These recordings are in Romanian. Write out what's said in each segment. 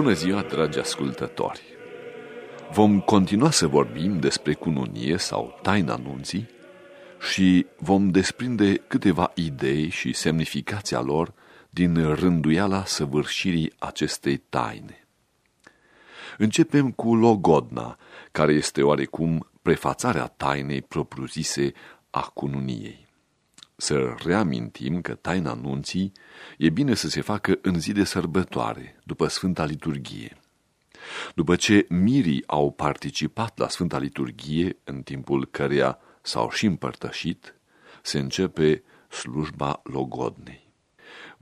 Bună ziua, dragi ascultători! Vom continua să vorbim despre cununie sau taina nunții și vom desprinde câteva idei și semnificația lor din rânduiala săvârșirii acestei taine. Începem cu logodna, care este oarecum prefațarea tainei propriu-zise a cununiei. Să reamintim că taina nunții e bine să se facă în zi de sărbătoare, după Sfânta Liturghie. După ce mirii au participat la Sfânta Liturghie, în timpul căreia s-au și împărtășit, se începe slujba logodnei.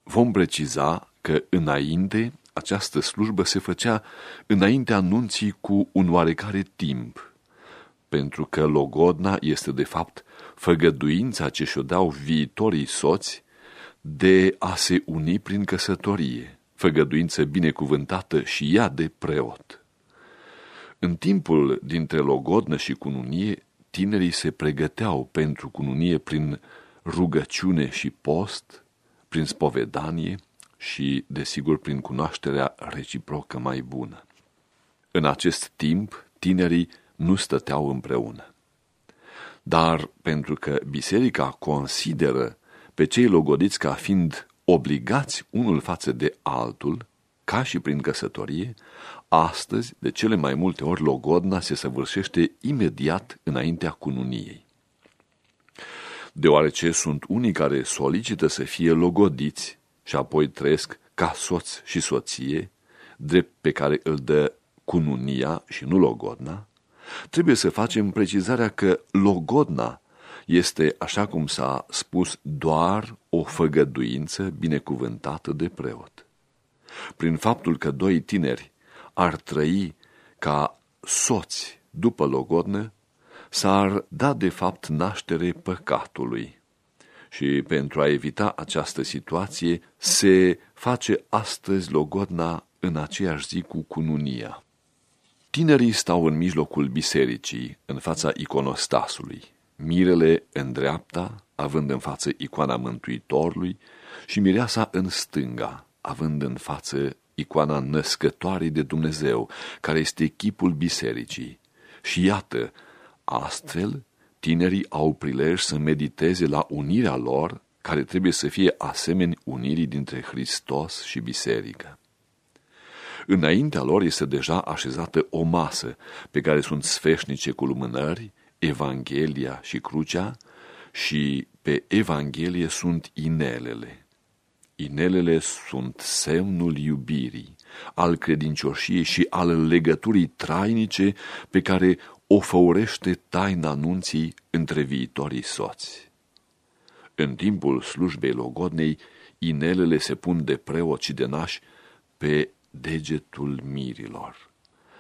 Vom preciza că înainte această slujbă se făcea înaintea anunții cu un oarecare timp, pentru că logodna este de fapt făgăduința ce și-o dau viitorii soți de a se uni prin căsătorie, făgăduință binecuvântată și ea de preot. În timpul dintre logodnă și cununie, tinerii se pregăteau pentru cununie prin rugăciune și post, prin spovedanie și, desigur, prin cunoașterea reciprocă mai bună. În acest timp, tinerii nu stăteau împreună. Dar pentru că biserica consideră pe cei logodiți ca fiind obligați unul față de altul, ca și prin căsătorie, astăzi, de cele mai multe ori, logodna se săvârșește imediat înaintea cununiei. Deoarece sunt unii care solicită să fie logodiți și apoi trăiesc ca soț și soție, drept pe care îl dă cununia și nu logodna, trebuie să facem precizarea că logodna este, așa cum s-a spus, doar o făgăduință binecuvântată de preot. Prin faptul că doi tineri ar trăi ca soți după logodnă, s-ar da de fapt naștere păcatului. Și pentru a evita această situație, se face astăzi logodna în aceeași zi cu cununia. Tinerii stau în mijlocul bisericii, în fața iconostasului. Mirele în dreapta, având în față icoana Mântuitorului, și mireasa în stânga, având în față icoana născătoarei de Dumnezeu, care este chipul bisericii. Și iată, astfel, tinerii au prilej să mediteze la unirea lor, care trebuie să fie asemeni unirii dintre Hristos și biserică. Înaintea lor este deja așezată o masă pe care sunt sfeșnice cu lumânări, Evanghelia și crucea și pe Evanghelie sunt inelele. Inelele sunt semnul iubirii, al credincioșiei și al legăturii trainice pe care o făurește taina anunții între viitorii soți. În timpul slujbei logodnei, inelele se pun de preoți și de nași pe degetul mirilor.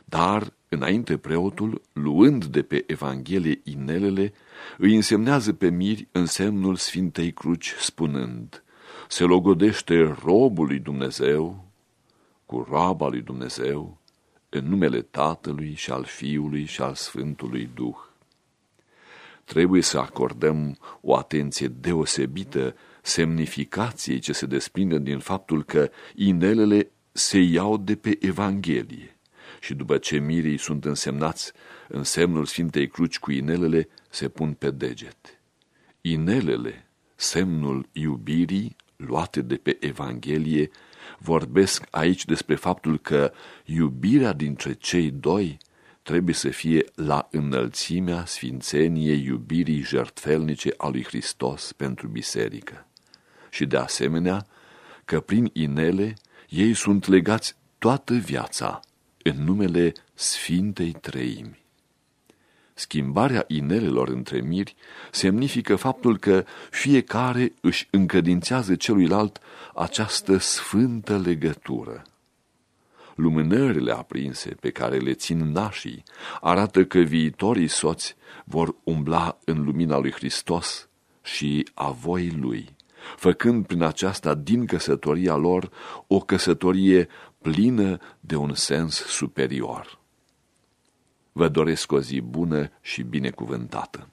Dar, înainte preotul, luând de pe Evanghelie inelele, îi însemnează pe miri în semnul Sfintei Cruci, spunând, se logodește robul lui Dumnezeu cu roaba lui Dumnezeu în numele Tatălui și al Fiului și al Sfântului Duh. Trebuie să acordăm o atenție deosebită semnificației ce se desprinde din faptul că inelele se iau de pe Evanghelie și după ce mirii sunt însemnați în semnul Sfintei Cruci cu inelele, se pun pe deget. Inelele, semnul iubirii luate de pe Evanghelie, vorbesc aici despre faptul că iubirea dintre cei doi trebuie să fie la înălțimea sfințeniei iubirii jertfelnice a lui Hristos pentru biserică. Și de asemenea, că prin inele ei sunt legați toată viața în numele Sfintei Treimi. Schimbarea inelelor între miri semnifică faptul că fiecare își încădințează celuilalt această sfântă legătură. Lumânările aprinse pe care le țin nașii arată că viitorii soți vor umbla în lumina lui Hristos și a voii lui făcând prin aceasta din căsătoria lor o căsătorie plină de un sens superior. Vă doresc o zi bună și binecuvântată.